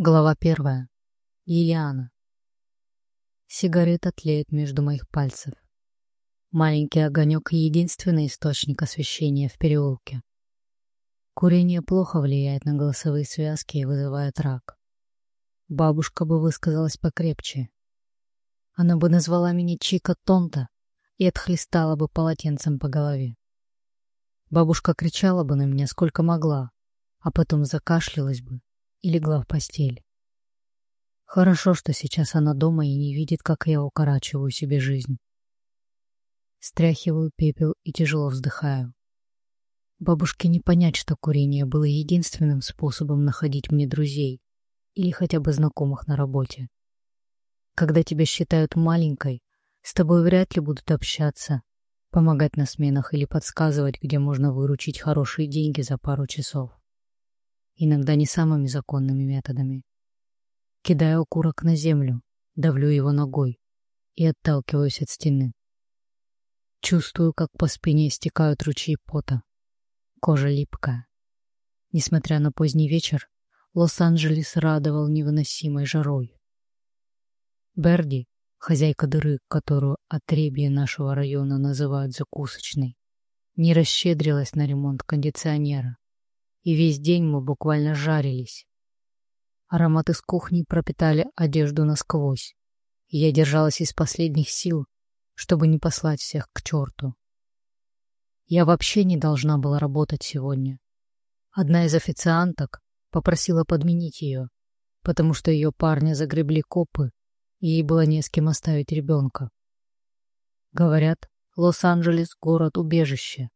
Глава первая. Лилиана. Сигарета тлеет между моих пальцев. Маленький огонек — единственный источник освещения в переулке. Курение плохо влияет на голосовые связки и вызывает рак. Бабушка бы высказалась покрепче. Она бы назвала меня Чика Тонта и отхлестала бы полотенцем по голове. Бабушка кричала бы на меня сколько могла, а потом закашлялась бы и легла в постель. Хорошо, что сейчас она дома и не видит, как я укорачиваю себе жизнь. Стряхиваю пепел и тяжело вздыхаю. Бабушке не понять, что курение было единственным способом находить мне друзей или хотя бы знакомых на работе. Когда тебя считают маленькой, с тобой вряд ли будут общаться, помогать на сменах или подсказывать, где можно выручить хорошие деньги за пару часов иногда не самыми законными методами. Кидаю окурок на землю, давлю его ногой и отталкиваюсь от стены. Чувствую, как по спине стекают ручьи пота. Кожа липкая. Несмотря на поздний вечер, Лос-Анджелес радовал невыносимой жарой. Берди, хозяйка дыры, которую отребье нашего района называют закусочной, не расщедрилась на ремонт кондиционера и весь день мы буквально жарились. Ароматы с кухни пропитали одежду насквозь, я держалась из последних сил, чтобы не послать всех к черту. Я вообще не должна была работать сегодня. Одна из официанток попросила подменить ее, потому что ее парня загребли копы, и ей было не с кем оставить ребенка. Говорят, Лос-Анджелес — город-убежище,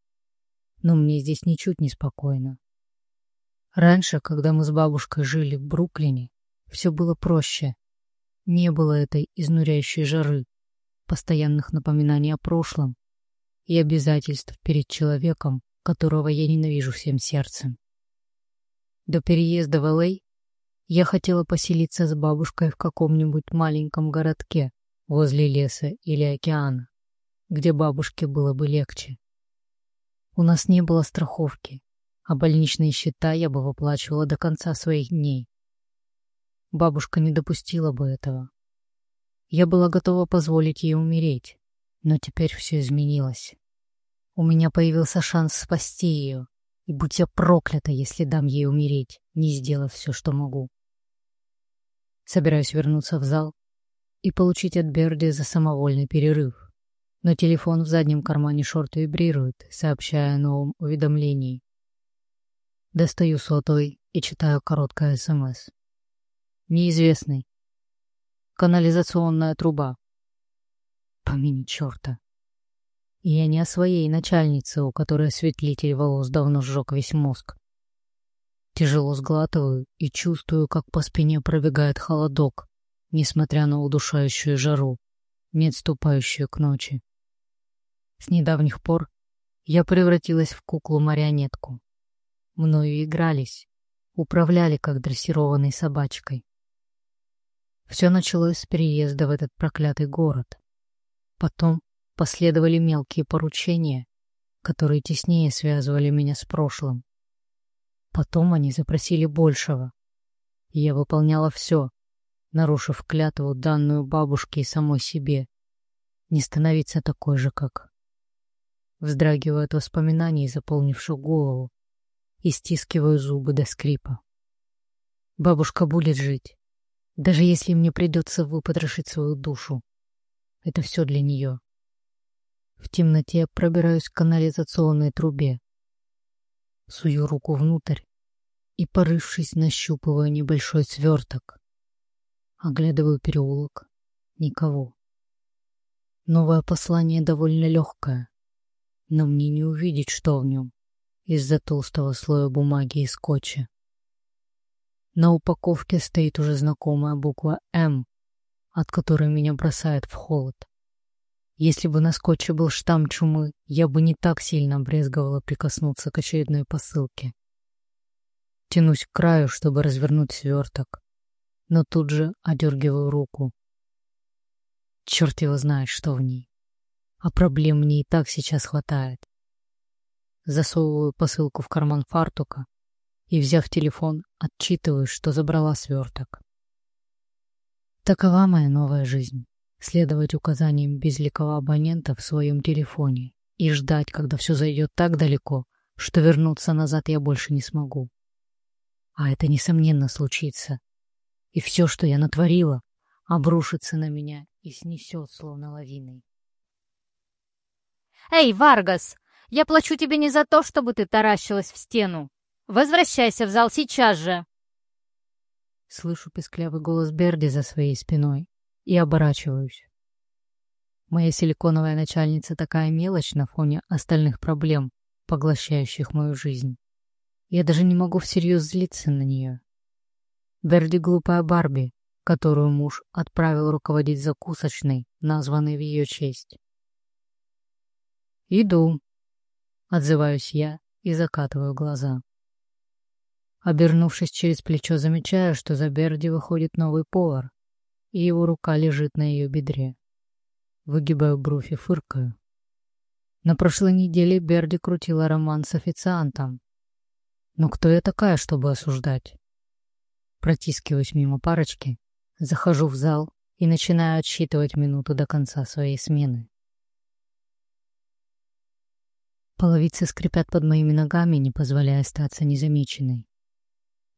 но мне здесь ничуть не спокойно. Раньше, когда мы с бабушкой жили в Бруклине, все было проще. Не было этой изнуряющей жары, постоянных напоминаний о прошлом и обязательств перед человеком, которого я ненавижу всем сердцем. До переезда в Л.А. я хотела поселиться с бабушкой в каком-нибудь маленьком городке возле леса или океана, где бабушке было бы легче. У нас не было страховки, а больничные счета я бы выплачивала до конца своих дней. Бабушка не допустила бы этого. Я была готова позволить ей умереть, но теперь все изменилось. У меня появился шанс спасти ее, и будь я проклята, если дам ей умереть, не сделав все, что могу. Собираюсь вернуться в зал и получить от Берди за самовольный перерыв. Но телефон в заднем кармане шорт вибрирует, сообщая о новом уведомлении. Достаю сотовый и читаю короткое СМС. Неизвестный. Канализационная труба. Помяни черта. И я не о своей начальнице, у которой осветлитель волос давно сжег весь мозг. Тяжело сглатываю и чувствую, как по спине пробегает холодок, несмотря на удушающую жару, не отступающую к ночи. С недавних пор я превратилась в куклу-марионетку, Мною игрались, управляли как дрессированной собачкой. Все началось с переезда в этот проклятый город. Потом последовали мелкие поручения, которые теснее связывали меня с прошлым. Потом они запросили большего, и я выполняла все, нарушив клятву, данную бабушке и самой себе, не становиться такой же, как... Вздрагиваю от воспоминаний, заполнивших голову, и стискиваю зубы до скрипа. Бабушка будет жить, даже если мне придется выпотрошить свою душу. Это все для нее. В темноте пробираюсь к канализационной трубе. Сую руку внутрь и, порывшись, нащупываю небольшой сверток. Оглядываю переулок. Никого. Новое послание довольно легкое, но мне не увидеть, что в нем из-за толстого слоя бумаги и скотча. На упаковке стоит уже знакомая буква «М», от которой меня бросает в холод. Если бы на скотче был штамм чумы, я бы не так сильно брезговала прикоснуться к очередной посылке. Тянусь к краю, чтобы развернуть сверток, но тут же одергиваю руку. Черт его знает, что в ней. А проблем мне и так сейчас хватает засовываю посылку в карман фартука и, взяв телефон, отчитываюсь, что забрала сверток. Такова моя новая жизнь. Следовать указаниям безликого абонента в своем телефоне и ждать, когда все зайдет так далеко, что вернуться назад я больше не смогу. А это, несомненно, случится. И все, что я натворила, обрушится на меня и снесет, словно лавиной. «Эй, Варгас, я плачу тебе не за то, чтобы ты таращилась в стену. Возвращайся в зал сейчас же!» Слышу песклявый голос Берди за своей спиной и оборачиваюсь. Моя силиконовая начальница такая мелочь на фоне остальных проблем, поглощающих мою жизнь. Я даже не могу всерьез злиться на нее. Берди глупая Барби, которую муж отправил руководить закусочной, названной в ее честь. «Иду», — отзываюсь я и закатываю глаза. Обернувшись через плечо, замечаю, что за Берди выходит новый повар, и его рука лежит на ее бедре. Выгибаю бровь и фыркаю. На прошлой неделе Берди крутила роман с официантом. Но кто я такая, чтобы осуждать? Протискиваюсь мимо парочки, захожу в зал и начинаю отсчитывать минуты до конца своей смены. Половицы скрипят под моими ногами, не позволяя остаться незамеченной.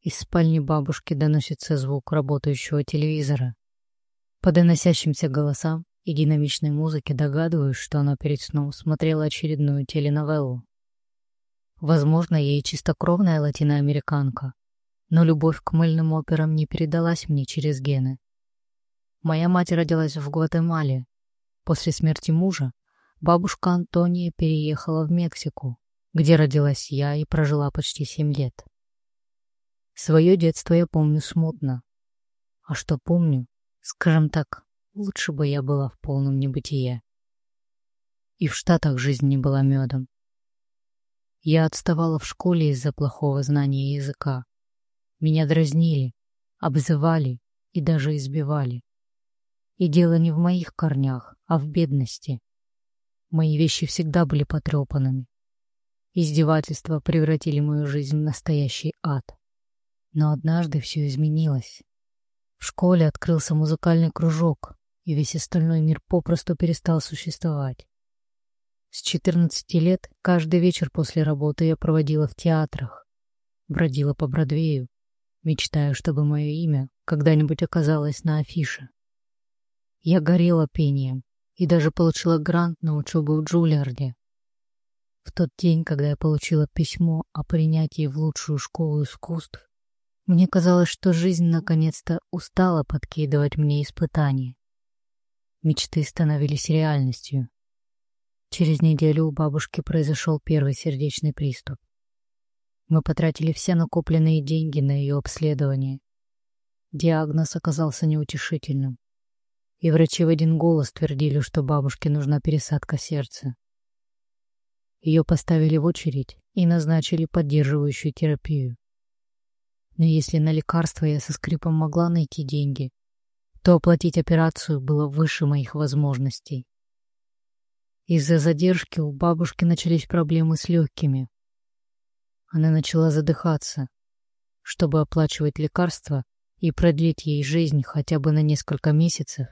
Из спальни бабушки доносится звук работающего телевизора. По доносящимся голосам и динамичной музыке догадываюсь, что она перед сном смотрела очередную теленовеллу. Возможно, ей чистокровная латиноамериканка, но любовь к мыльным операм не передалась мне через гены. Моя мать родилась в Гватемале. После смерти мужа бабушка Антония переехала в Мексику, где родилась я и прожила почти семь лет. Свое детство я помню смутно. А что помню, скажем так, лучше бы я была в полном небытие. И в Штатах жизнь не была медом. Я отставала в школе из-за плохого знания языка. Меня дразнили, обзывали и даже избивали. И дело не в моих корнях, а в бедности. Мои вещи всегда были потрепанными. Издевательства превратили мою жизнь в настоящий ад. Но однажды все изменилось. В школе открылся музыкальный кружок, и весь остальной мир попросту перестал существовать. С 14 лет каждый вечер после работы я проводила в театрах, бродила по Бродвею, мечтая, чтобы мое имя когда-нибудь оказалось на афише. Я горела пением и даже получила грант на учебу в Джулиарде. В тот день, когда я получила письмо о принятии в лучшую школу искусств, мне казалось, что жизнь наконец-то устала подкидывать мне испытания. Мечты становились реальностью. Через неделю у бабушки произошел первый сердечный приступ. Мы потратили все накопленные деньги на ее обследование. Диагноз оказался неутешительным. И врачи в один голос твердили, что бабушке нужна пересадка сердца. Ее поставили в очередь и назначили поддерживающую терапию. Но если на лекарства я со скрипом могла найти деньги, то оплатить операцию было выше моих возможностей. Из-за задержки у бабушки начались проблемы с легкими. Она начала задыхаться. Чтобы оплачивать лекарства и продлить ей жизнь хотя бы на несколько месяцев,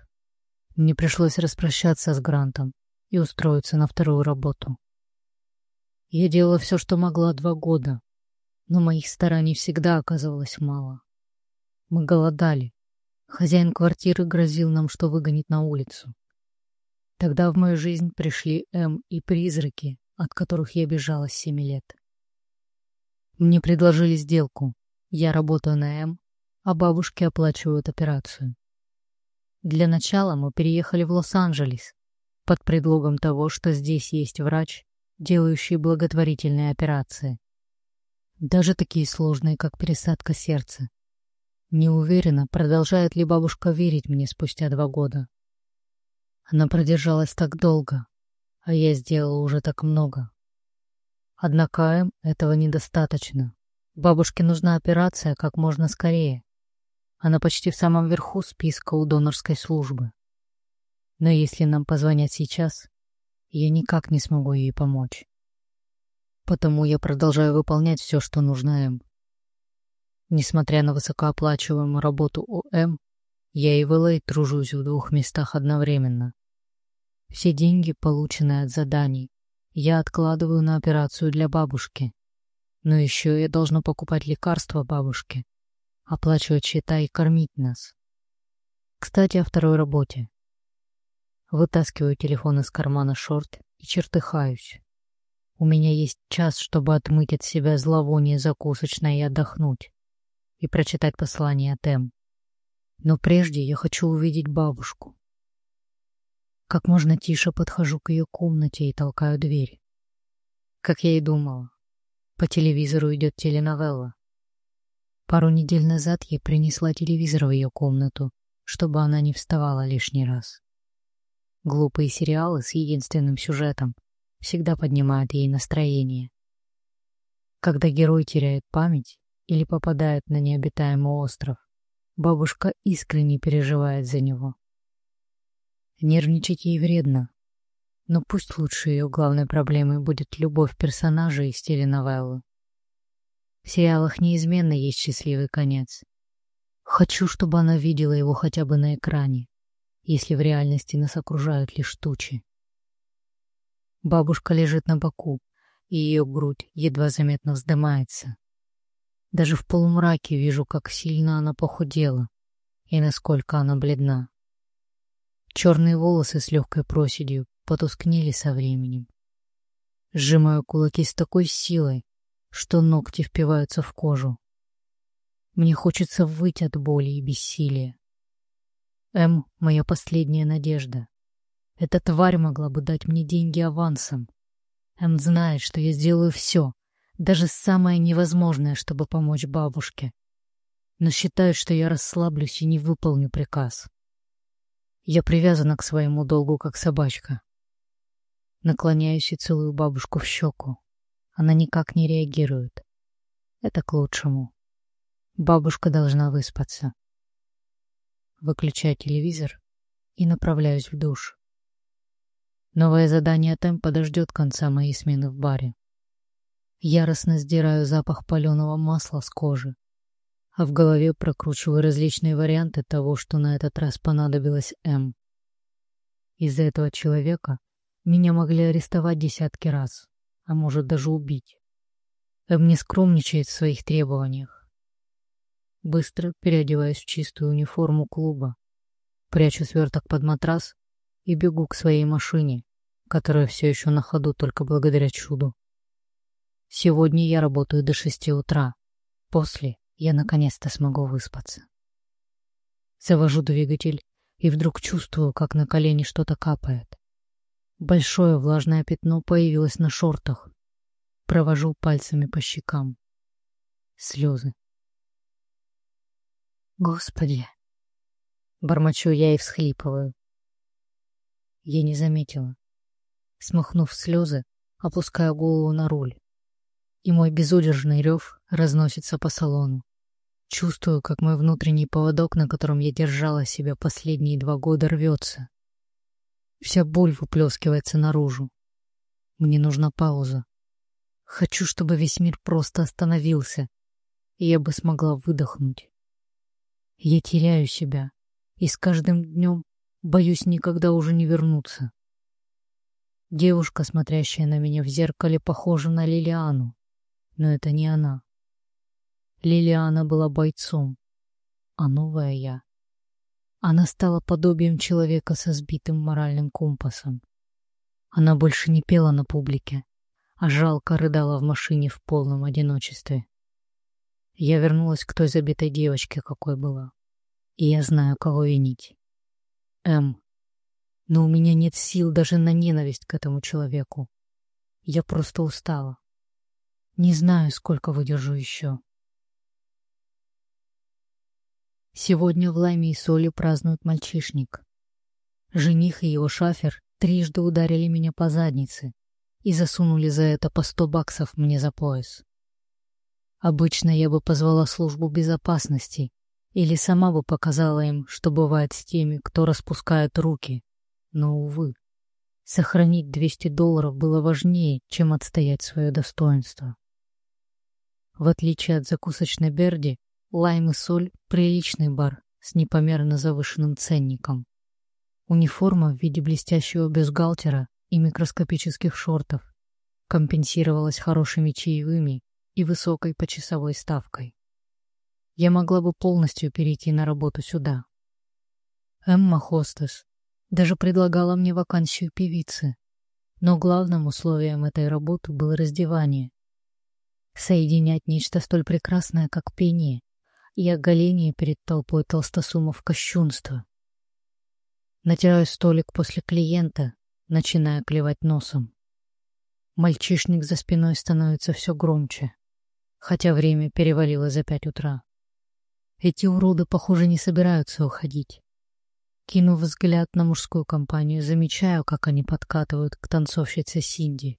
мне пришлось распрощаться с Грантом и устроиться на вторую работу. Я делала все, что могла два года, но моих стараний всегда оказывалось мало. Мы голодали. Хозяин квартиры грозил нам, что выгонит на улицу. Тогда в мою жизнь пришли М и призраки, от которых я бежала с семи лет. Мне предложили сделку. Я работаю на М, а бабушки оплачивают операцию. Для начала мы переехали в Лос-Анджелес под предлогом того, что здесь есть врач, делающий благотворительные операции даже такие сложные, как пересадка сердца. Не уверена, продолжает ли бабушка верить мне спустя два года. Она продержалась так долго, а я сделала уже так много. Однако им этого недостаточно. Бабушке нужна операция как можно скорее. Она почти в самом верху списка у донорской службы. Но если нам позвонят сейчас, я никак не смогу ей помочь. Потому я продолжаю выполнять все, что нужно им. Несмотря на высокооплачиваемую работу ОМ, я и в ЛА тружусь в двух местах одновременно. Все деньги, полученные от заданий, я откладываю на операцию для бабушки. Но еще я должна покупать лекарства бабушке, оплачивать счета и кормить нас. Кстати, о второй работе. Вытаскиваю телефон из кармана шорт и чертыхаюсь. У меня есть час, чтобы отмыть от себя зловоние закусочной и отдохнуть, и прочитать послание от М. Но прежде я хочу увидеть бабушку. Как можно тише подхожу к ее комнате и толкаю дверь. Как я и думала, по телевизору идет теленовелла. Пару недель назад я принесла телевизор в ее комнату, чтобы она не вставала лишний раз. Глупые сериалы с единственным сюжетом всегда поднимают ей настроение. Когда герой теряет память или попадает на необитаемый остров, бабушка искренне переживает за него. Нервничать ей вредно, но пусть лучше ее главной проблемой будет любовь персонажа из теленовеллы. В сериалах неизменно есть счастливый конец. Хочу, чтобы она видела его хотя бы на экране, если в реальности нас окружают лишь тучи. Бабушка лежит на боку, и ее грудь едва заметно вздымается. Даже в полумраке вижу, как сильно она похудела и насколько она бледна. Черные волосы с легкой проседью потускнели со временем. Сжимаю кулаки с такой силой, что ногти впиваются в кожу. Мне хочется выйти от боли и бессилия. М — моя последняя надежда. Эта тварь могла бы дать мне деньги авансом. М знает, что я сделаю все, даже самое невозможное, чтобы помочь бабушке. Но считает, что я расслаблюсь и не выполню приказ. Я привязана к своему долгу, как собачка. Наклоняюсь и целую бабушку в щеку. Она никак не реагирует. Это к лучшему. Бабушка должна выспаться. Выключаю телевизор и направляюсь в душ. Новое задание темп подождет конца моей смены в баре. Яростно сдираю запах паленого масла с кожи, а в голове прокручиваю различные варианты того, что на этот раз понадобилось М. Из-за этого человека меня могли арестовать десятки раз, а может даже убить. М не скромничает в своих требованиях. Быстро переодеваюсь в чистую униформу клуба, прячу сверток под матрас и бегу к своей машине, которая все еще на ходу только благодаря чуду. Сегодня я работаю до шести утра. После я наконец-то смогу выспаться. Завожу двигатель и вдруг чувствую, как на колени что-то капает. Большое влажное пятно появилось на шортах. Провожу пальцами по щекам. Слезы. Господи! Бормочу я и всхлипываю. Я не заметила. Смахнув слезы, опускаю голову на руль и мой безудержный рев разносится по салону. Чувствую, как мой внутренний поводок, на котором я держала себя последние два года, рвется. Вся боль выплескивается наружу. Мне нужна пауза. Хочу, чтобы весь мир просто остановился, и я бы смогла выдохнуть. Я теряю себя, и с каждым днем боюсь никогда уже не вернуться. Девушка, смотрящая на меня в зеркале, похожа на Лилиану но это не она. Лилиана была бойцом, а новая я. Она стала подобием человека со сбитым моральным компасом. Она больше не пела на публике, а жалко рыдала в машине в полном одиночестве. Я вернулась к той забитой девочке, какой была. И я знаю, кого винить. М. Но у меня нет сил даже на ненависть к этому человеку. Я просто устала. Не знаю, сколько выдержу еще. Сегодня в Лайме и Соли празднуют мальчишник. Жених и его шафер трижды ударили меня по заднице и засунули за это по сто баксов мне за пояс. Обычно я бы позвала службу безопасности или сама бы показала им, что бывает с теми, кто распускает руки. Но, увы, сохранить 200 долларов было важнее, чем отстоять свое достоинство. В отличие от закусочной Берди, Лайм и соль — приличный бар с непомерно завышенным ценником. Униформа в виде блестящего бюстгальтера и микроскопических шортов компенсировалась хорошими чаевыми и высокой почасовой ставкой. Я могла бы полностью перейти на работу сюда. Эмма Хостес даже предлагала мне вакансию певицы, но главным условием этой работы было раздевание. Соединять нечто столь прекрасное, как пение, и оголение перед толпой толстосумов кощунства. Натираю столик после клиента, начиная клевать носом. Мальчишник за спиной становится все громче, хотя время перевалило за пять утра. Эти уроды, похоже, не собираются уходить. Кинув взгляд на мужскую компанию, замечаю, как они подкатывают к танцовщице Синди.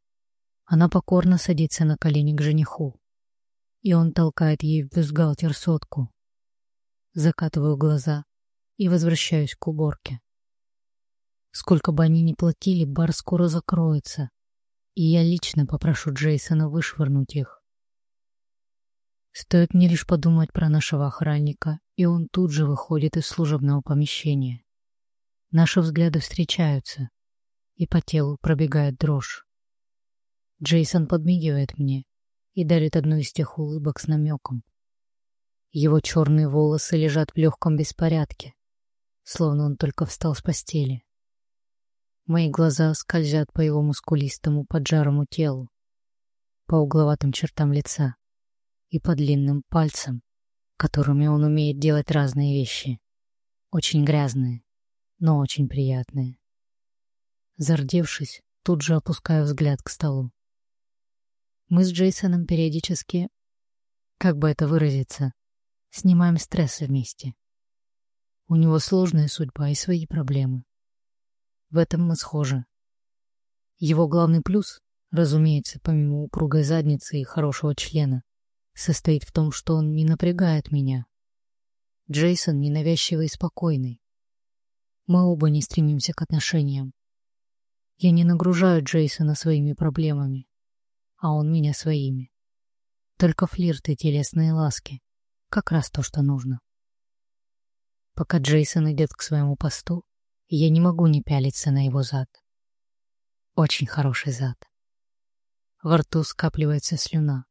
Она покорно садится на колени к жениху, и он толкает ей в бюстгальтер сотку. Закатываю глаза и возвращаюсь к уборке. Сколько бы они ни платили, бар скоро закроется, и я лично попрошу Джейсона вышвырнуть их. Стоит мне лишь подумать про нашего охранника, и он тут же выходит из служебного помещения. Наши взгляды встречаются, и по телу пробегает дрожь. Джейсон подмигивает мне и дарит одну из тех улыбок с намеком. Его черные волосы лежат в легком беспорядке, словно он только встал с постели. Мои глаза скользят по его мускулистому поджарому телу, по угловатым чертам лица и по длинным пальцам, которыми он умеет делать разные вещи. Очень грязные, но очень приятные. Зардевшись, тут же опускаю взгляд к столу. Мы с Джейсоном периодически, как бы это выразиться, снимаем стресс вместе. У него сложная судьба и свои проблемы. В этом мы схожи. Его главный плюс, разумеется, помимо упругой задницы и хорошего члена, состоит в том, что он не напрягает меня. Джейсон ненавязчивый и спокойный. Мы оба не стремимся к отношениям. Я не нагружаю Джейсона своими проблемами, а он меня своими. Только флирт и телесные ласки. Как раз то, что нужно. Пока Джейсон идет к своему посту, я не могу не пялиться на его зад. Очень хороший зад. Во рту скапливается слюна.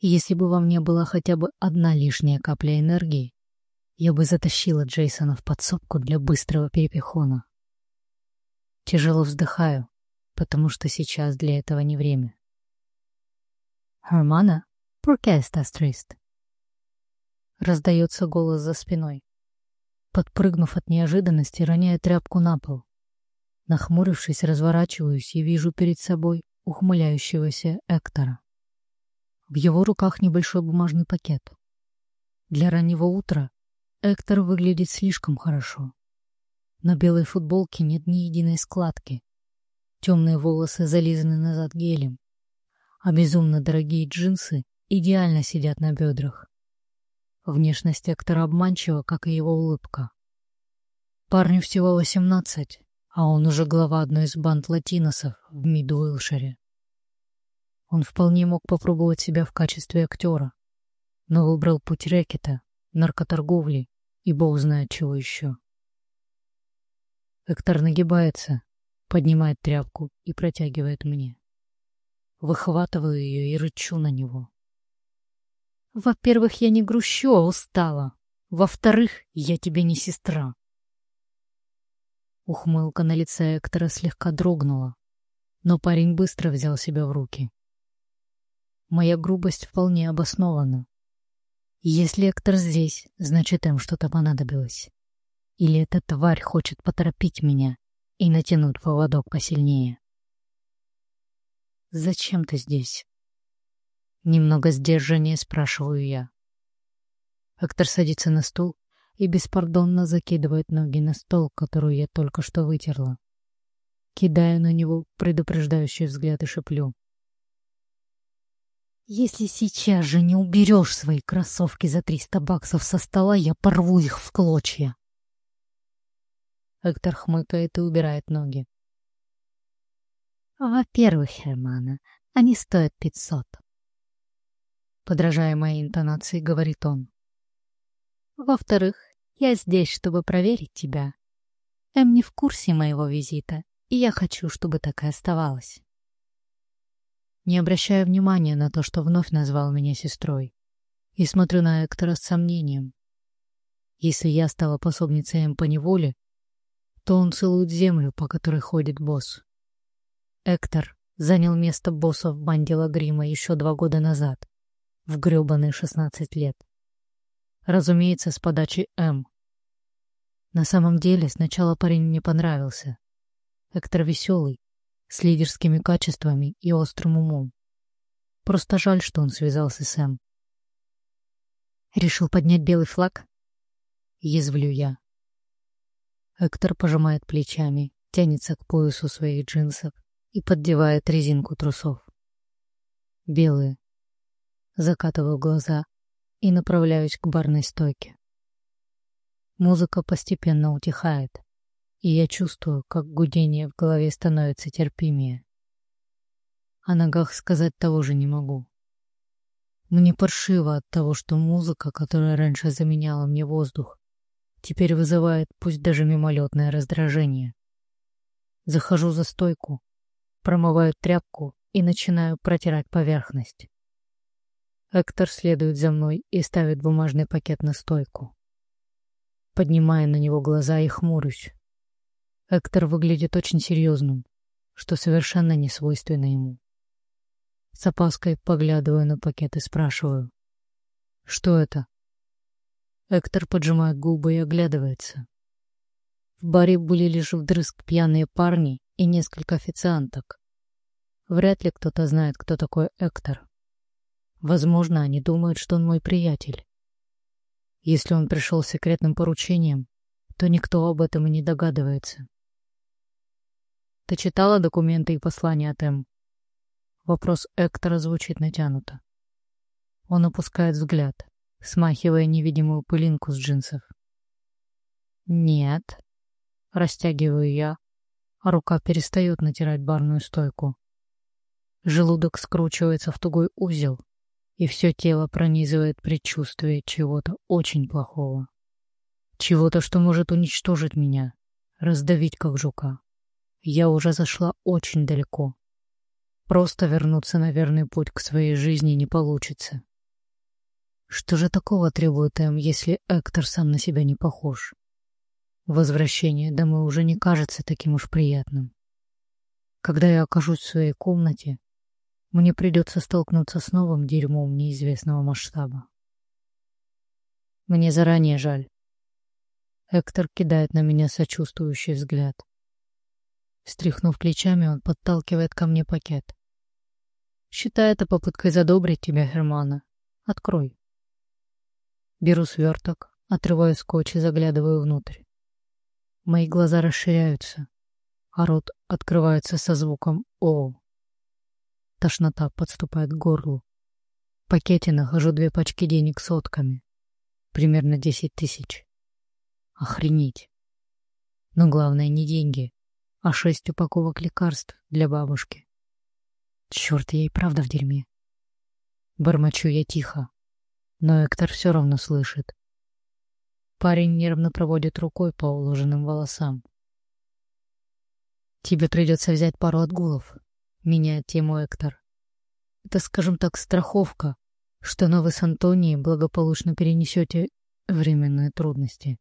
Если бы во мне была хотя бы одна лишняя капля энергии, я бы затащила Джейсона в подсобку для быстрого перепихона. Тяжело вздыхаю, потому что сейчас для этого не время. «Hermana, por qué estás triste?» Раздается голос за спиной. Подпрыгнув от неожиданности, роняя тряпку на пол. Нахмурившись, разворачиваюсь и вижу перед собой ухмыляющегося Эктора. В его руках небольшой бумажный пакет. Для раннего утра Эктор выглядит слишком хорошо. На белой футболке нет ни единой складки. Темные волосы зализаны назад гелем, а безумно дорогие джинсы идеально сидят на бедрах. Внешность Эктора обманчива, как и его улыбка. Парню всего восемнадцать, а он уже глава одной из банд латиносов в Мидуэлшире. Он вполне мог попробовать себя в качестве актера, но выбрал путь рэкета, наркоторговли и бог знает чего еще. Эктор нагибается, поднимает тряпку и протягивает мне. Выхватываю ее и рычу на него. Во-первых, я не грущу, а устала. Во-вторых, я тебе не сестра. Ухмылка на лице Эктора слегка дрогнула, но парень быстро взял себя в руки. Моя грубость вполне обоснована. Если Эктор здесь, значит, им что-то понадобилось. Или эта тварь хочет поторопить меня и натянуть поводок посильнее. «Зачем ты здесь?» Немного сдержаннее спрашиваю я. Эктор садится на стул и беспардонно закидывает ноги на стол, которую я только что вытерла. Кидаю на него предупреждающий взгляд и шеплю. Если сейчас же не уберешь свои кроссовки за триста баксов со стола, я порву их в клочья. Эктор хмыкает и убирает ноги. Во-первых, Хермана, они стоят пятьсот. Подражая моей интонации, говорит он. Во-вторых, я здесь, чтобы проверить тебя. Эм не в курсе моего визита, и я хочу, чтобы так и оставалось. Не обращая внимания на то, что вновь назвал меня сестрой, и смотрю на Эктора с сомнением. Если я стала пособницей Эм по неволе, то он целует землю, по которой ходит босс. Эктор занял место босса в банде Лагрима еще два года назад, в гребаные шестнадцать лет. Разумеется, с подачи М. На самом деле, сначала парень мне понравился. Эктор веселый, с лидерскими качествами и острым умом. Просто жаль, что он связался с М. Решил поднять белый флаг? Язвлю я. Эктор пожимает плечами, тянется к поясу своих джинсов и поддевает резинку трусов. Белые. Закатываю глаза и направляюсь к барной стойке. Музыка постепенно утихает, и я чувствую, как гудение в голове становится терпимее. О ногах сказать того же не могу. Мне паршиво от того, что музыка, которая раньше заменяла мне воздух, теперь вызывает пусть даже мимолетное раздражение. Захожу за стойку, промываю тряпку и начинаю протирать поверхность. Эктор следует за мной и ставит бумажный пакет на стойку. Поднимаю на него глаза и хмурюсь. Эктор выглядит очень серьезным, что совершенно не свойственно ему. С опаской поглядываю на пакет и спрашиваю. «Что это?» Эктор поджимает губы и оглядывается. В баре были лишь вдрызг пьяные парни и несколько официанток. Вряд ли кто-то знает, кто такой Эктор. Возможно, они думают, что он мой приятель. Если он пришел с секретным поручением, то никто об этом и не догадывается. «Ты читала документы и послания от М?» Вопрос Эктора звучит натянуто. Он опускает взгляд смахивая невидимую пылинку с джинсов. «Нет», — растягиваю я, рука перестает натирать барную стойку. Желудок скручивается в тугой узел, и все тело пронизывает предчувствие чего-то очень плохого. Чего-то, что может уничтожить меня, раздавить как жука. Я уже зашла очень далеко. Просто вернуться на верный путь к своей жизни не получится. Что же такого требует М, если Эктор сам на себя не похож? Возвращение домой уже не кажется таким уж приятным. Когда я окажусь в своей комнате, мне придется столкнуться с новым дерьмом неизвестного масштаба. Мне заранее жаль. Эктор кидает на меня сочувствующий взгляд. Стряхнув плечами, он подталкивает ко мне пакет. Считай это попыткой задобрить тебя, Германа. Открой. Беру сверток, отрываю скотч и заглядываю внутрь. Мои глаза расширяются, а рот открывается со звуком «О». Тошнота подступает к горлу. В пакете нахожу две пачки денег сотками. Примерно десять тысяч. Охренеть. Но главное не деньги, а шесть упаковок лекарств для бабушки. Черт, я и правда в дерьме. Бормочу я тихо, но Эктор все равно слышит. Парень нервно проводит рукой по уложенным волосам. «Тебе придется взять пару отгулов», — меняет тему Эктор. «Это, скажем так, страховка, что но вы с Антонией благополучно перенесете временные трудности».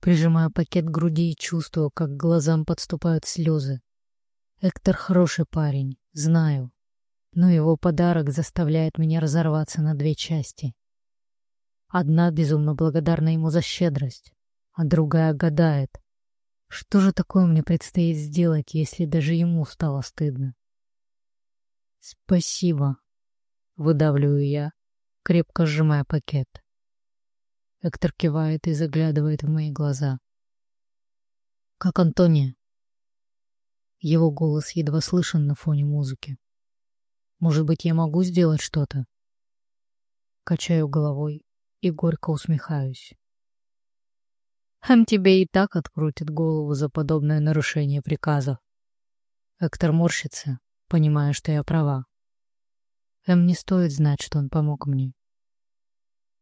Прижимаю пакет к груди и чувствую, как к глазам подступают слезы. Эктор хороший парень, знаю но его подарок заставляет меня разорваться на две части. Одна безумно благодарна ему за щедрость, а другая гадает, что же такое мне предстоит сделать, если даже ему стало стыдно. «Спасибо», — выдавливаю я, крепко сжимая пакет. Эктор кивает и заглядывает в мои глаза. «Как Антония?» Его голос едва слышен на фоне музыки. Может быть, я могу сделать что-то? Качаю головой и горько усмехаюсь. Хам тебе и так открутит голову за подобное нарушение приказов. Эктор морщится, понимая, что я права. Эм не стоит знать, что он помог мне.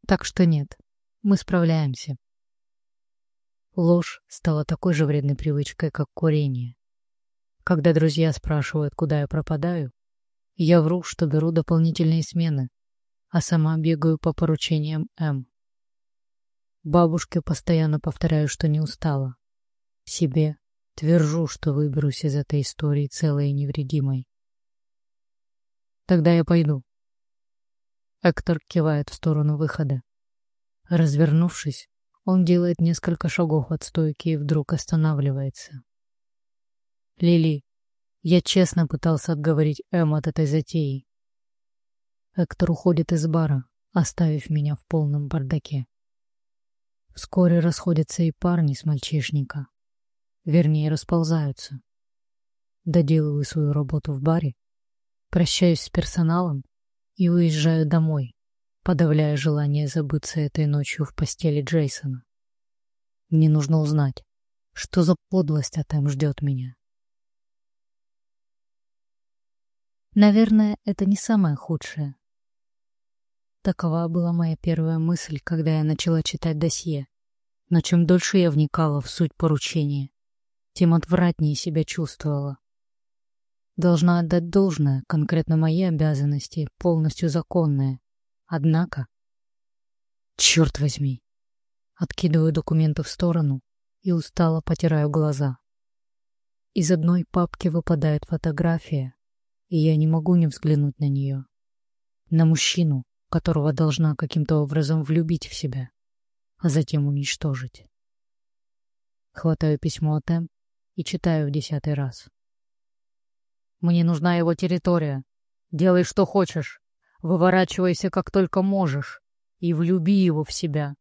Так что нет, мы справляемся. Ложь стала такой же вредной привычкой, как курение. Когда друзья спрашивают, куда я пропадаю, я вру, что беру дополнительные смены, а сама бегаю по поручениям М. Бабушке постоянно повторяю, что не устала. Себе твержу, что выберусь из этой истории целой и невредимой. Тогда я пойду. Эктор кивает в сторону выхода. Развернувшись, он делает несколько шагов от стойки и вдруг останавливается. «Лили, я честно пытался отговорить Эм от этой затеи. Эктор уходит из бара, оставив меня в полном бардаке. Вскоре расходятся и парни с мальчишника. Вернее, расползаются. Доделываю свою работу в баре, прощаюсь с персоналом и уезжаю домой, подавляя желание забыться этой ночью в постели Джейсона. Мне нужно узнать, что за подлость от Эм ждет меня. Наверное, это не самое худшее. Такова была моя первая мысль, когда я начала читать досье. Но чем дольше я вникала в суть поручения, тем отвратнее себя чувствовала. Должна отдать должное, конкретно мои обязанности, полностью законные. Однако... Черт возьми! Откидываю документы в сторону и устало потираю глаза. Из одной папки выпадает фотография, и я не могу не взглянуть на нее. На мужчину, которого должна каким-то образом влюбить в себя, а затем уничтожить. Хватаю письмо от М и читаю в десятый раз. Мне нужна его территория. Делай, что хочешь. Выворачивайся, как только можешь. И влюби его в себя.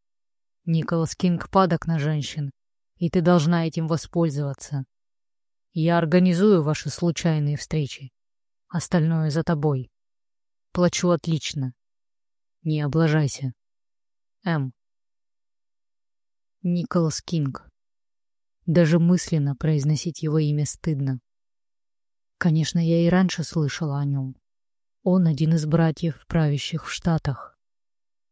Николас Кинг падок на женщин, и ты должна этим воспользоваться. Я организую ваши случайные встречи. Остальное за тобой. Плачу отлично. Не облажайся. М. Николас Кинг. Даже мысленно произносить его имя стыдно. Конечно, я и раньше слышала о нем. Он один из братьев, правящих в Штатах.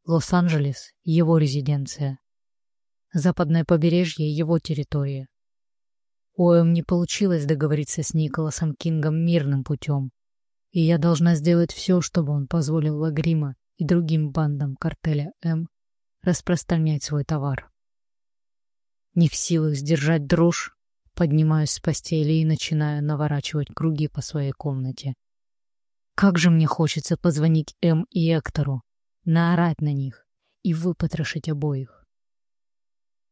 Лос-Анджелес — его резиденция. Западное побережье — его территория. У Эм не получилось договориться с Николасом Кингом мирным путем, и я должна сделать все, чтобы он позволил Лагрима и другим бандам картеля М распространять свой товар. Не в силах сдержать дрожь, поднимаюсь с постели и начинаю наворачивать круги по своей комнате. Как же мне хочется позвонить М и Эктору, наорать на них и выпотрошить обоих.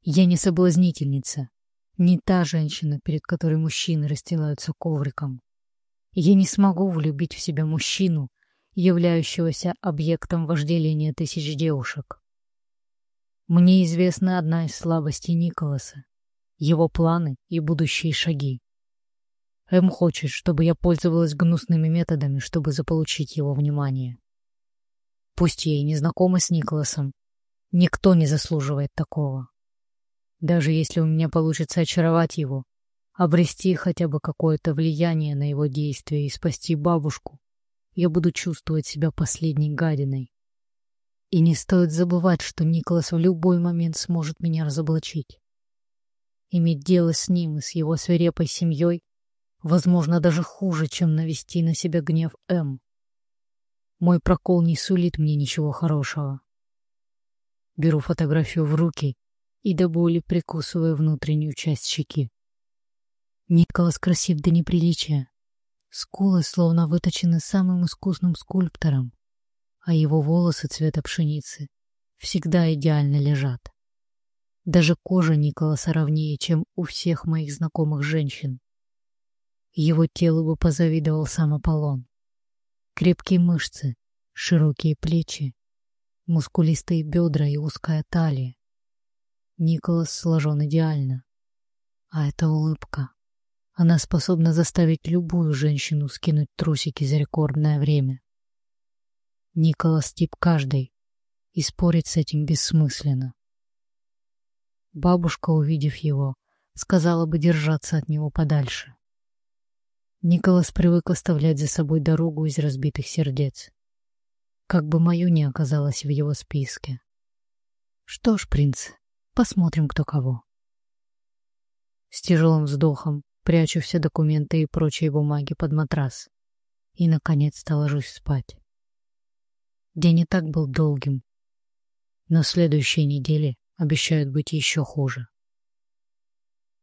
Я не соблазнительница, не та женщина, перед которой мужчины расстилаются ковриком. Я не смогу влюбить в себя мужчину, являющегося объектом вожделения тысяч девушек. Мне известна одна из слабостей Николаса, его планы и будущие шаги. М хочет, чтобы я пользовалась гнусными методами, чтобы заполучить его внимание. Пусть я и не знакома с Николасом, никто не заслуживает такого. Даже если у меня получится очаровать его, обрести хотя бы какое-то влияние на его действия и спасти бабушку, я буду чувствовать себя последней гадиной. И не стоит забывать, что Николас в любой момент сможет меня разоблачить. Иметь дело с ним и с его свирепой семьей Возможно, даже хуже, чем навести на себя гнев М. Мой прокол не сулит мне ничего хорошего. Беру фотографию в руки и до боли прикусываю внутреннюю часть щеки. Николас красив до неприличия. Скулы словно выточены самым искусным скульптором, а его волосы цвета пшеницы всегда идеально лежат. Даже кожа Николаса ровнее, чем у всех моих знакомых женщин. Его телу бы позавидовал сам Аполлон. Крепкие мышцы, широкие плечи, мускулистые бедра и узкая талия. Николас сложен идеально. А эта улыбка. Она способна заставить любую женщину скинуть трусики за рекордное время. Николас тип каждый, и спорить с этим бессмысленно. Бабушка, увидев его, сказала бы держаться от него подальше. Николас привык оставлять за собой дорогу из разбитых сердец. Как бы мою не оказалось в его списке. Что ж, принц, посмотрим, кто кого. С тяжелым вздохом прячу все документы и прочие бумаги под матрас и, наконец-то, ложусь спать. День и так был долгим, но следующие недели обещают быть еще хуже.